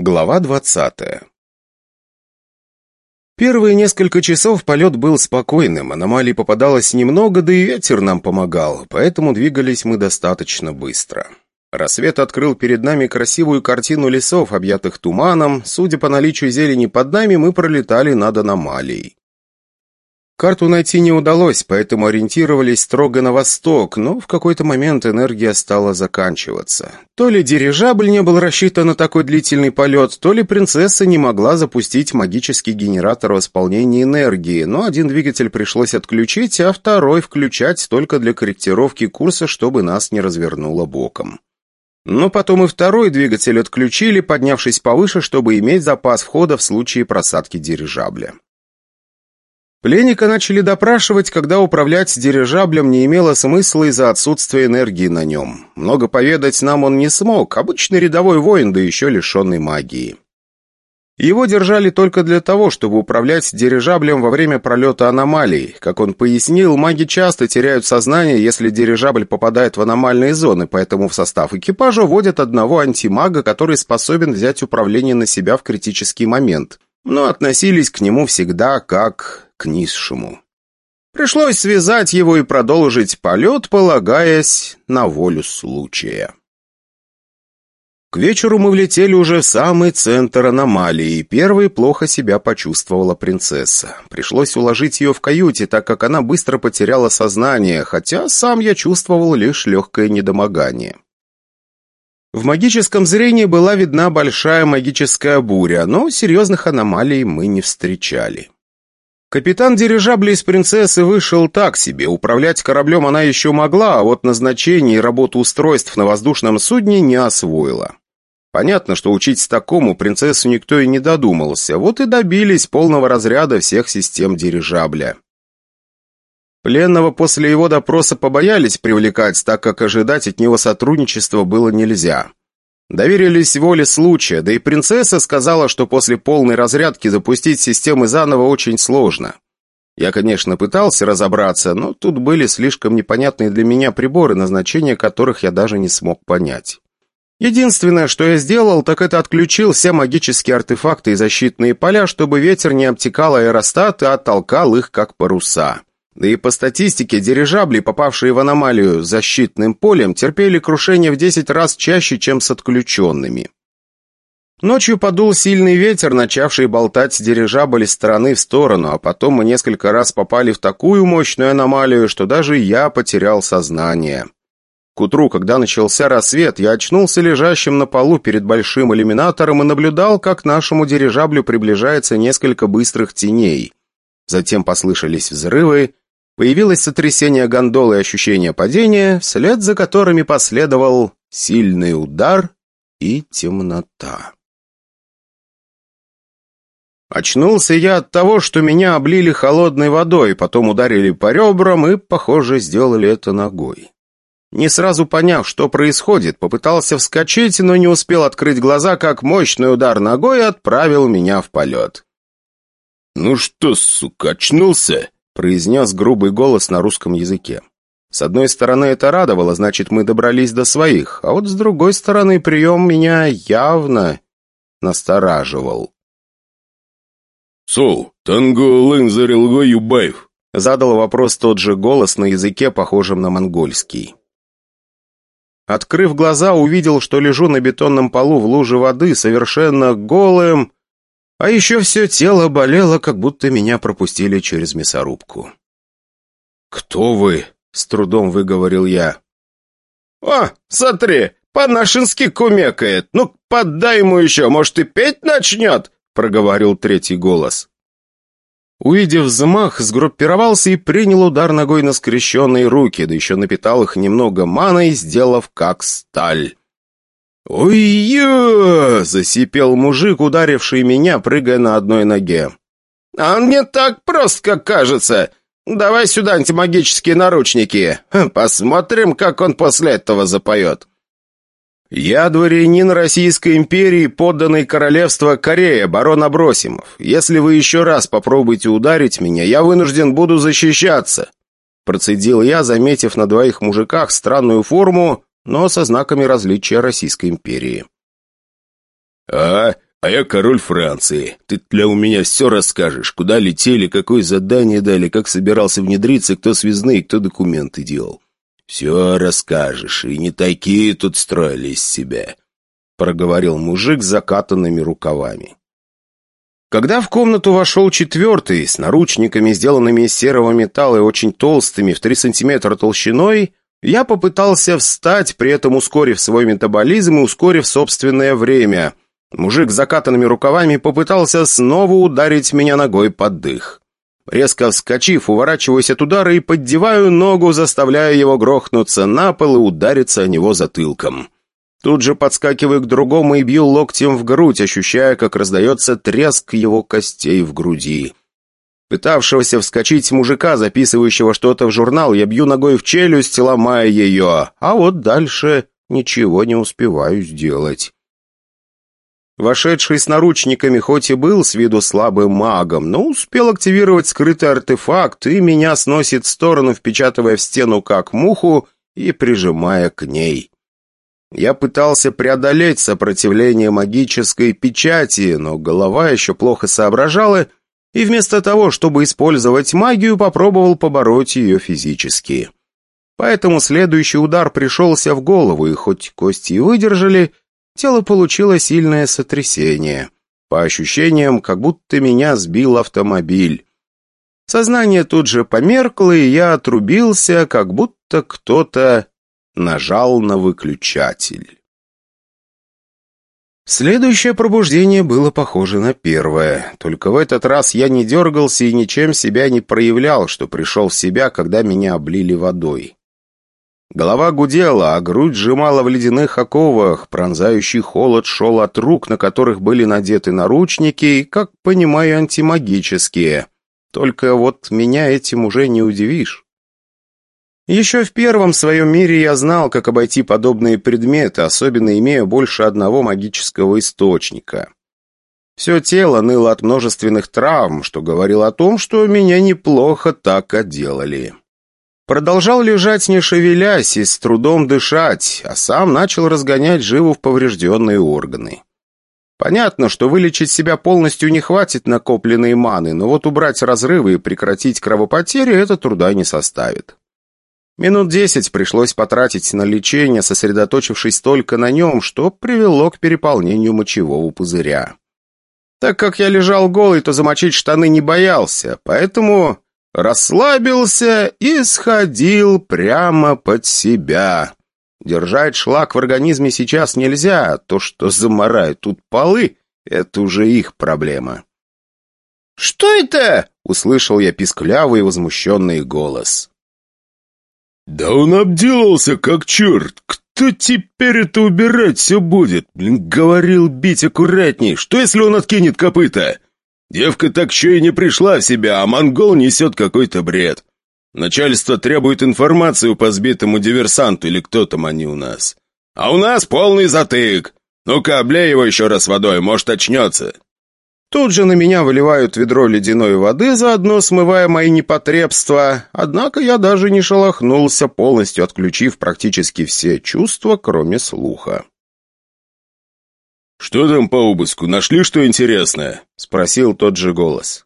Глава двадцатая Первые несколько часов полет был спокойным, аномалий попадалось немного, да и ветер нам помогал, поэтому двигались мы достаточно быстро. Рассвет открыл перед нами красивую картину лесов, объятых туманом. Судя по наличию зелени под нами, мы пролетали над аномалией. Карту найти не удалось, поэтому ориентировались строго на восток, но в какой-то момент энергия стала заканчиваться. То ли дирижабль не был рассчитан на такой длительный полет, то ли принцесса не могла запустить магический генератор восполнения энергии, но один двигатель пришлось отключить, а второй включать только для корректировки курса, чтобы нас не развернуло боком. Но потом и второй двигатель отключили, поднявшись повыше, чтобы иметь запас входа в случае просадки дирижабля. Пленника начали допрашивать, когда управлять дирижаблем не имело смысла из-за отсутствия энергии на нем. Много поведать нам он не смог, обычный рядовой воин, да еще лишенный магии. Его держали только для того, чтобы управлять дирижаблем во время пролета аномалий. Как он пояснил, маги часто теряют сознание, если дирижабль попадает в аномальные зоны, поэтому в состав экипажа вводят одного антимага, который способен взять управление на себя в критический момент. Но относились к нему всегда как к низшему. Пришлось связать его и продолжить полет, полагаясь на волю случая. К вечеру мы влетели уже в самый центр аномалии, и первой плохо себя почувствовала принцесса. Пришлось уложить ее в каюте, так как она быстро потеряла сознание, хотя сам я чувствовал лишь легкое недомогание. В магическом зрении была видна большая магическая буря, но серьезных аномалий мы не встречали. Капитан дирижабля из «Принцессы» вышел так себе. Управлять кораблем она еще могла, а вот назначение и работу устройств на воздушном судне не освоила. Понятно, что учить такому принцессу никто и не додумался, вот и добились полного разряда всех систем дирижабля. Пленного после его допроса побоялись привлекать, так как ожидать от него сотрудничества было нельзя. Доверились воле случая, да и принцесса сказала, что после полной разрядки запустить системы заново очень сложно. Я, конечно, пытался разобраться, но тут были слишком непонятные для меня приборы, назначения которых я даже не смог понять. Единственное, что я сделал, так это отключил все магические артефакты и защитные поля, чтобы ветер не обтекал аэростат и оттолкал их как паруса. И по статистике, дирижабли, попавшие в аномалию защитным полем, терпели крушение в 10 раз чаще, чем с отключенными. Ночью подул сильный ветер, начавший болтать дирижабль из стороны в сторону, а потом мы несколько раз попали в такую мощную аномалию, что даже я потерял сознание. К утру, когда начался рассвет, я очнулся лежащим на полу перед большим иллюминатором и наблюдал, как нашему дирижаблю приближается несколько быстрых теней. Затем послышались взрывы, Появилось сотрясение гондолы и ощущение падения, вслед за которыми последовал сильный удар и темнота. Очнулся я от того, что меня облили холодной водой, потом ударили по ребрам и, похоже, сделали это ногой. Не сразу поняв, что происходит, попытался вскочить, но не успел открыть глаза, как мощный удар ногой отправил меня в полет. «Ну что, сука, очнулся?» Произнес грубый голос на русском языке. С одной стороны, это радовало, значит, мы добрались до своих, а вот с другой стороны, прием меня явно настораживал. «Сол, танго лын зарилго юбаев?» Задал вопрос тот же голос на языке, похожем на монгольский. Открыв глаза, увидел, что лежу на бетонном полу в луже воды, совершенно голым, а еще все тело болело, как будто меня пропустили через мясорубку. «Кто вы?» — с трудом выговорил я. «О, смотри, по-нашенски кумекает. Ну, поддай ему еще, может, и петь начнет?» — проговорил третий голос. Увидев взмах, сгруппировался и принял удар ногой на скрещенные руки, да еще напитал их немного маной, сделав как сталь. «Ой-ё!» — засипел мужик, ударивший меня, прыгая на одной ноге. «А он не так прост, как кажется. Давай сюда антимагические наручники. Посмотрим, как он после этого запоет». «Я дворянин Российской империи, подданный королевства Корея, барон Абросимов. Если вы еще раз попробуете ударить меня, я вынужден буду защищаться». Процедил я, заметив на двоих мужиках странную форму, но со знаками различия Российской империи. «А, а я король Франции. Ты для у меня все расскажешь. Куда летели, какое задание дали, как собирался внедриться, кто связные, кто документы делал. Все расскажешь, и не такие тут строили из себя», — проговорил мужик с закатанными рукавами. Когда в комнату вошел четвертый, с наручниками, сделанными из серого металла и очень толстыми, в три сантиметра толщиной, я попытался встать, при этом ускорив свой метаболизм и ускорив собственное время. Мужик с закатанными рукавами попытался снова ударить меня ногой под дых. Резко вскочив, уворачиваюсь от удара и поддеваю ногу, заставляя его грохнуться на пол и удариться о него затылком. Тут же подскакиваю к другому и бью локтем в грудь, ощущая, как раздается треск его костей в груди. Пытавшегося вскочить мужика, записывающего что-то в журнал, я бью ногой в челюсть, ломая ее, а вот дальше ничего не успеваю сделать. Вошедший с наручниками хоть и был с виду слабым магом, но успел активировать скрытый артефакт и меня сносит в сторону, впечатывая в стену как муху и прижимая к ней. Я пытался преодолеть сопротивление магической печати, но голова еще плохо соображала, и вместо того, чтобы использовать магию, попробовал побороть ее физически. Поэтому следующий удар пришелся в голову, и хоть кости и выдержали, тело получило сильное сотрясение. По ощущениям, как будто меня сбил автомобиль. Сознание тут же померкло, и я отрубился, как будто кто-то нажал на выключатель. Следующее пробуждение было похоже на первое, только в этот раз я не дергался и ничем себя не проявлял, что пришел в себя, когда меня облили водой. Голова гудела, а грудь сжимала в ледяных оковах, пронзающий холод шел от рук, на которых были надеты наручники, и, как понимаю, антимагические. Только вот меня этим уже не удивишь. Еще в первом своем мире я знал, как обойти подобные предметы, особенно имея больше одного магического источника. Все тело ныло от множественных травм, что говорило о том, что меня неплохо так отделали. Продолжал лежать, не шевелясь и с трудом дышать, а сам начал разгонять живу в поврежденные органы. Понятно, что вылечить себя полностью не хватит накопленной маны, но вот убрать разрывы и прекратить кровопотери это труда не составит. Минут десять пришлось потратить на лечение, сосредоточившись только на нем, что привело к переполнению мочевого пузыря. Так как я лежал голый, то замочить штаны не боялся, поэтому расслабился и сходил прямо под себя. Держать шлак в организме сейчас нельзя, а то, что заморают тут полы, это уже их проблема. «Что это?» — услышал я писклявый возмущенный голос. «Да он обделался, как черт! Кто теперь это убирать все будет? Блин, говорил бить аккуратней. Что, если он откинет копыта? Девка так еще и не пришла в себя, а монгол несет какой-то бред. Начальство требует информацию по сбитому диверсанту или кто там они у нас. А у нас полный затык. Ну-ка, облей его еще раз водой, может, очнется». Тут же на меня выливают ведро ледяной воды, заодно смывая мои непотребства, однако я даже не шелохнулся, полностью отключив практически все чувства, кроме слуха. «Что там по обыску? Нашли что интересное?» — спросил тот же голос.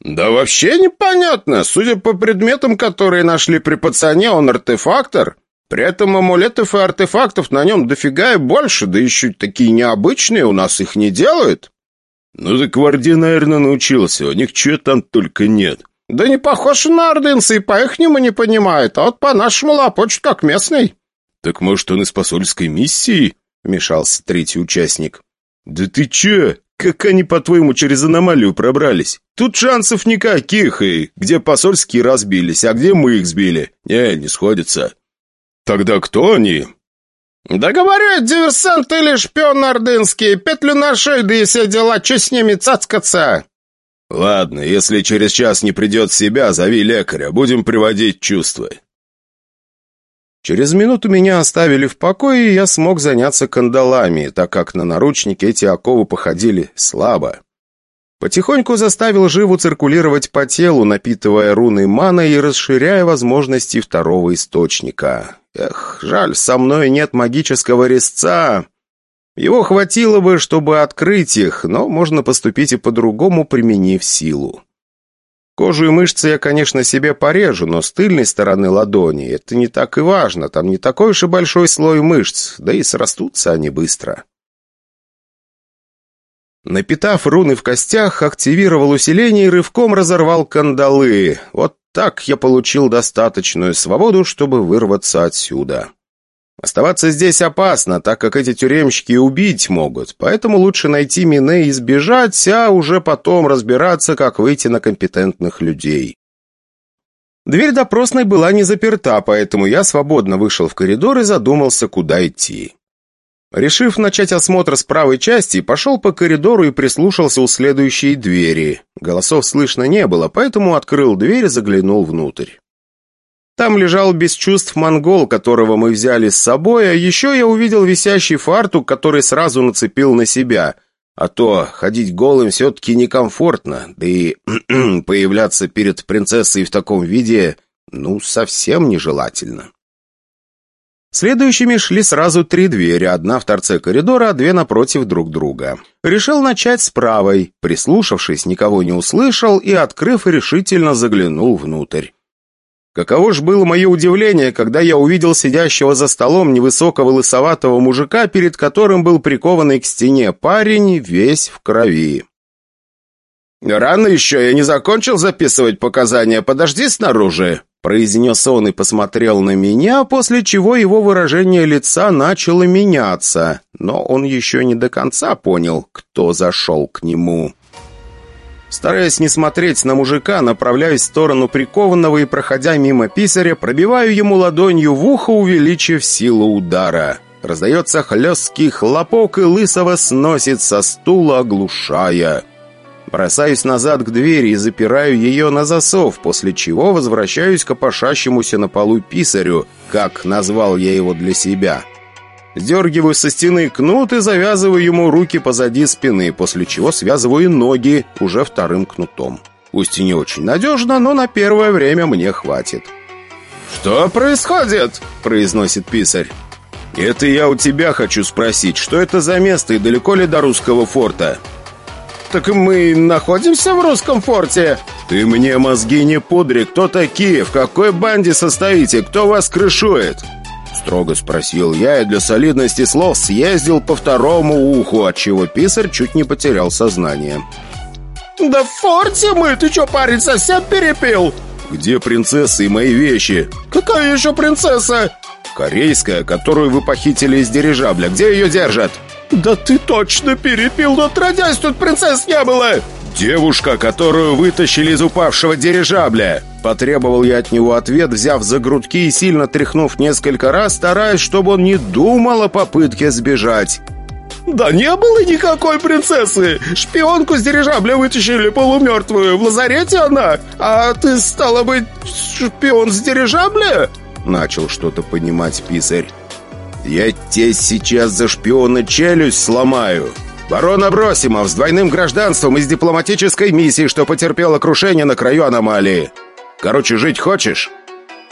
«Да вообще непонятно. Судя по предметам, которые нашли при пацане, он артефактор. При этом амулетов и артефактов на нем дофига и больше, да еще такие необычные, у нас их не делают». «Ну так Варди, наверное, научился, у них чего там только нет». «Да не похож на ордынца, и по-ихнему не понимает, а вот по-нашему лопочет, как местный». «Так, может, он из посольской миссии?» — вмешался третий участник. «Да ты че? Как они, по-твоему, через аномалию пробрались? Тут шансов никаких, и где посольские разбились, а где мы их сбили? Не, не сходится». «Тогда кто они?» «Да говорю, диверсант или шпион ордынский, петлю на шею, да и все дела, че с ними цацкаться?» «Ладно, если через час не придет в себя, зови лекаря, будем приводить чувства». Через минуту меня оставили в покое, и я смог заняться кандалами, так как на наручники эти оковы походили слабо. Потихоньку заставил живу циркулировать по телу, напитывая руны мана и расширяя возможности второго источника. Эх, жаль, со мной нет магического резца. Его хватило бы, чтобы открыть их, но можно поступить и по-другому, применив силу. Кожу и мышцы я, конечно, себе порежу, но с тыльной стороны ладони это не так и важно, там не такой уж и большой слой мышц, да и срастутся они быстро. Напитав руны в костях, активировал усиление и рывком разорвал кандалы. Вот так я получил достаточную свободу, чтобы вырваться отсюда. Оставаться здесь опасно, так как эти тюремщики убить могут, поэтому лучше найти мины и сбежать, а уже потом разбираться, как выйти на компетентных людей. Дверь допросной была не заперта, поэтому я свободно вышел в коридор и задумался, куда идти. Решив начать осмотр с правой части, пошел по коридору и прислушался у следующей двери. Голосов слышно не было, поэтому открыл дверь и заглянул внутрь. Там лежал без чувств монгол, которого мы взяли с собой, а еще я увидел висящий фартук, который сразу нацепил на себя. А то ходить голым все-таки некомфортно, да и появляться перед принцессой в таком виде, ну, совсем нежелательно. Следующими шли сразу три двери, одна в торце коридора, а две напротив друг друга. Решил начать с правой, прислушавшись, никого не услышал и, открыв, решительно заглянул внутрь. Каково ж было мое удивление, когда я увидел сидящего за столом невысокого лысоватого мужика, перед которым был прикованный к стене парень, весь в крови. «Рано еще, я не закончил записывать показания, подожди снаружи», произнес он и посмотрел на меня, после чего его выражение лица начало меняться, но он еще не до конца понял, кто зашел к нему. Стараясь не смотреть на мужика, направляюсь в сторону прикованного и, проходя мимо писаря, пробиваю ему ладонью в ухо, увеличив силу удара. Раздается хлесткий хлопок, и лысого сносит со стула, оглушая. Бросаюсь назад к двери и запираю ее на засов, после чего возвращаюсь к опошащемуся на полу писарю, как назвал я его для себя – Сдергиваю со стены кнут и завязываю ему руки позади спины, после чего связываю ноги уже вторым кнутом. Пусть и не очень надежно, но на первое время мне хватит. «Что происходит?» – произносит писарь. «Это я у тебя хочу спросить, что это за место и далеко ли до русского форта?» «Так мы находимся в русском форте!» «Ты мне мозги не пудри, кто такие, в какой банде состоите, кто вас крышует?» Строго спросил я и для солидности слов съездил по второму уху, отчего писарь чуть не потерял сознание. «Да в форте мы! Ты что, парень, совсем перепил?» «Где принцесса и мои вещи?» «Какая еще принцесса?» «Корейская, которую вы похитили из дирижабля. Где ее держат?» «Да ты точно перепил, но отродясь тут принцесс не было!» «Девушка, которую вытащили из упавшего дирижабля!» Потребовал я от него ответ, взяв за грудки и сильно тряхнув несколько раз, стараясь, чтобы он не думал о попытке сбежать. «Да не было никакой принцессы! Шпионку с дирижабля вытащили полумертвую, в лазарете она! А ты, стала быть, шпион с дирижабля?» Начал что-то понимать писарь. «Я тебе сейчас за шпиона челюсть сломаю!» Барон Абросимов с двойным гражданством из дипломатической миссии, что потерпело крушение на краю аномалии. Короче, жить хочешь?»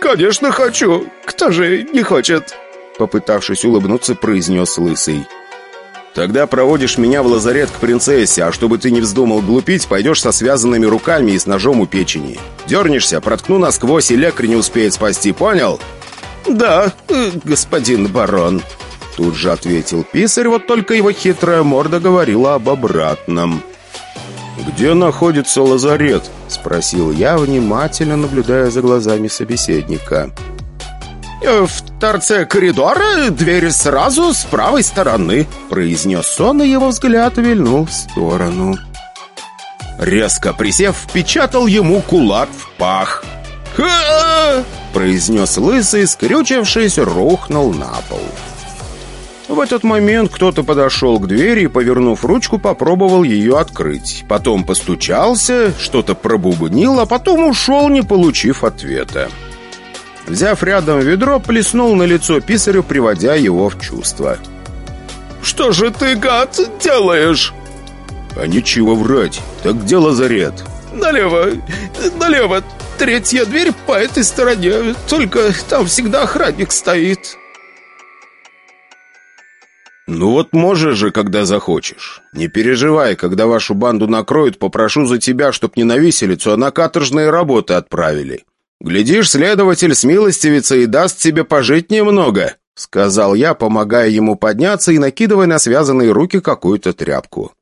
«Конечно хочу! Кто же не хочет?» Попытавшись улыбнуться, произнес Лысый. «Тогда проводишь меня в лазарет к принцессе, а чтобы ты не вздумал глупить, пойдешь со связанными руками и с ножом у печени. Дернешься, проткну насквозь, и лекарь не успеет спасти, понял?» «Да, э, господин барон», Тут же ответил писарь, вот только его хитрая морда говорила об обратном. «Где находится лазарет?» – спросил я, внимательно наблюдая за глазами собеседника. «Э, «В торце коридора дверь сразу с правой стороны», – произнес он, и его взгляд вильнул в сторону. Резко присев, впечатал ему кулак в пах. «Ха!» – произнес лысый, скрючившись, рухнул на пол. В этот момент кто-то подошел к двери и, повернув ручку, попробовал ее открыть. Потом постучался, что-то пробубнил, а потом ушел, не получив ответа. Взяв рядом ведро, плеснул на лицо писарю, приводя его в чувство. «Что же ты, гад, делаешь?» «А нечего врать. Так где лазарет?» «Налево, налево. Третья дверь по этой стороне. Только там всегда охранник стоит». «Ну вот можешь же, когда захочешь. Не переживай, когда вашу банду накроют, попрошу за тебя, чтоб не на виселицу, а на каторжные работы отправили. Глядишь, следователь смилостивится и даст тебе пожить немного», — сказал я, помогая ему подняться и накидывая на связанные руки какую-то тряпку.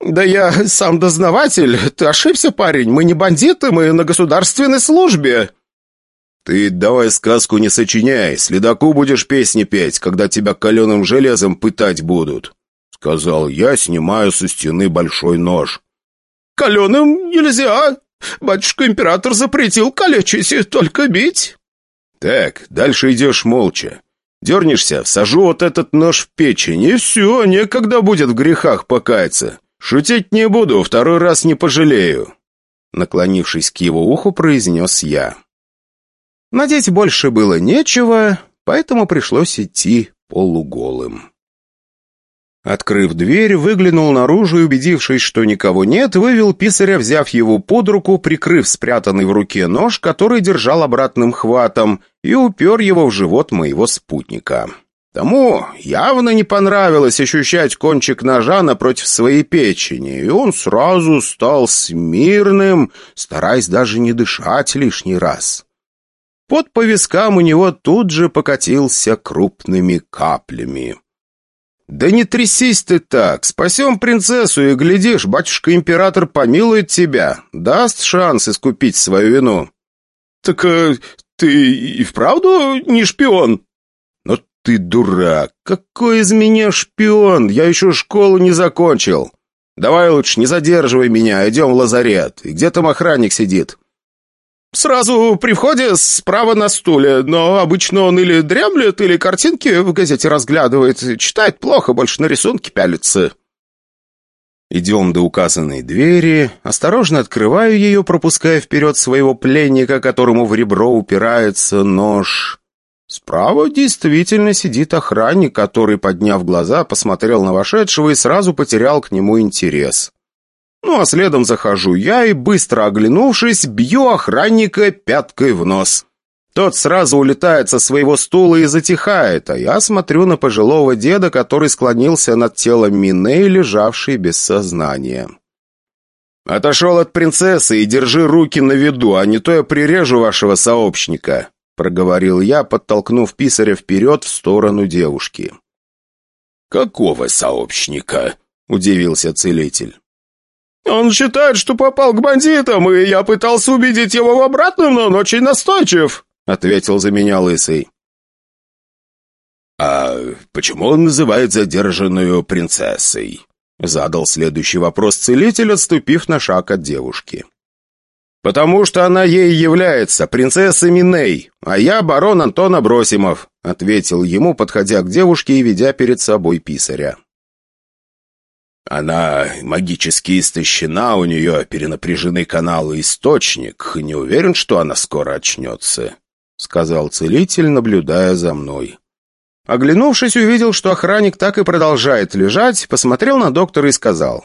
«Да я сам дознаватель. Ты ошибся, парень. Мы не бандиты, мы на государственной службе». «Ты давай сказку не сочиняй, следаку будешь песни петь, когда тебя каленым железом пытать будут», — сказал я, снимая со стены большой нож. «Каленым нельзя. Батюшка-император запретил калечить, только бить». «Так, дальше идешь молча. Дернешься, всажу вот этот нож в печень, и все, некогда будет в грехах покаяться. Шутить не буду, второй раз не пожалею». Наклонившись к его уху, произнес я. Надеть больше было нечего, поэтому пришлось идти полуголым. Открыв дверь, выглянул наружу и, убедившись, что никого нет, вывел писаря, взяв его под руку, прикрыв спрятанный в руке нож, который держал обратным хватом, и упер его в живот моего спутника. Тому явно не понравилось ощущать кончик ножа напротив своей печени, и он сразу стал смирным, стараясь даже не дышать лишний раз. Под по у него тут же покатился крупными каплями. «Да не трясись ты так! Спасем принцессу, и, глядишь, батюшка-император помилует тебя, даст шанс искупить свою вину». «Так э, ты и вправду не шпион?» «Но ты дурак! Какой из меня шпион? Я еще школу не закончил. Давай лучше не задерживай меня, идем в лазарет. И где там охранник сидит?» «Сразу при входе справа на стуле, но обычно он или дремлет, или картинки в газете разглядывает. Читает плохо, больше на рисунки пялится». Идем до указанной двери, осторожно открываю ее, пропуская вперед своего пленника, которому в ребро упирается нож. Справа действительно сидит охранник, который, подняв глаза, посмотрел на вошедшего и сразу потерял к нему интерес. Ну а следом захожу я и, быстро оглянувшись, бью охранника пяткой в нос. Тот сразу улетает со своего стула и затихает, а я смотрю на пожилого деда, который склонился над телом Миней, лежавшей без сознания. «Отошел от принцессы и держи руки на виду, а не то я прирежу вашего сообщника», проговорил я, подтолкнув писаря вперед в сторону девушки. «Какого сообщника?» — удивился целитель. «Он считает, что попал к бандитам, и я пытался убедить его в обратном, но он очень настойчив», — ответил за меня Лысый. «А почему он называет задержанную принцессой?» — задал следующий вопрос целитель, отступив на шаг от девушки. «Потому что она ей является, принцесса Миней, а я барон Антон Абросимов», — ответил ему, подходя к девушке и ведя перед собой писаря. Она магически истощена, у нее перенапряжены каналы источник. Не уверен, что она скоро очнется», — сказал целитель, наблюдая за мной. Оглянувшись, увидел, что охранник так и продолжает лежать, посмотрел на доктора и сказал.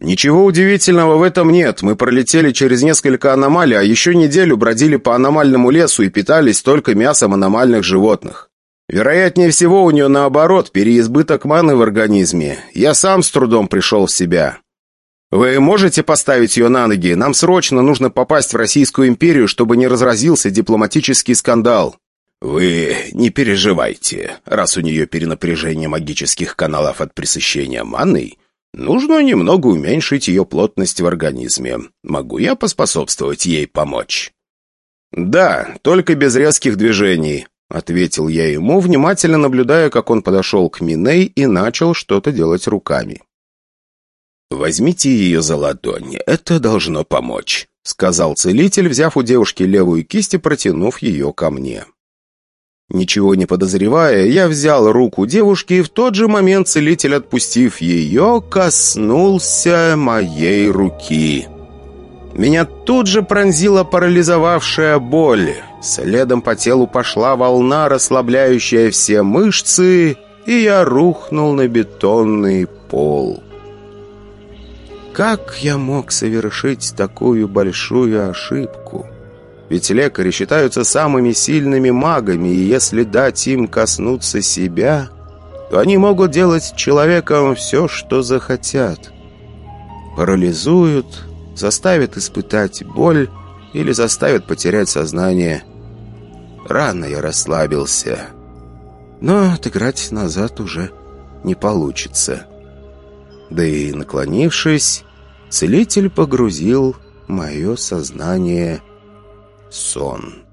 «Ничего удивительного в этом нет. Мы пролетели через несколько аномалий, а еще неделю бродили по аномальному лесу и питались только мясом аномальных животных. Вероятнее всего, у нее наоборот, переизбыток маны в организме. Я сам с трудом пришел в себя. Вы можете поставить ее на ноги? Нам срочно нужно попасть в Российскую империю, чтобы не разразился дипломатический скандал. Вы не переживайте. Раз у нее перенапряжение магических каналов от пресыщения маны, нужно немного уменьшить ее плотность в организме. Могу я поспособствовать ей помочь? Да, только без резких движений. Ответил я ему, внимательно наблюдая, как он подошел к Миней и начал что-то делать руками. «Возьмите ее за ладонь, это должно помочь», — сказал целитель, взяв у девушки левую кисть и протянув ее ко мне. Ничего не подозревая, я взял руку девушки, и в тот же момент целитель, отпустив ее, коснулся моей руки. Меня тут же пронзила парализовавшая боль. Следом по телу пошла волна, расслабляющая все мышцы, и я рухнул на бетонный пол. Как я мог совершить такую большую ошибку? Ведь лекари считаются самыми сильными магами, и если дать им коснуться себя, то они могут делать человеком все, что захотят. Парализуют, заставят испытать боль или заставят потерять сознание. Рано я расслабился. Но отыграть назад уже не получится. Да и наклонившись, целитель погрузил мое сознание сон.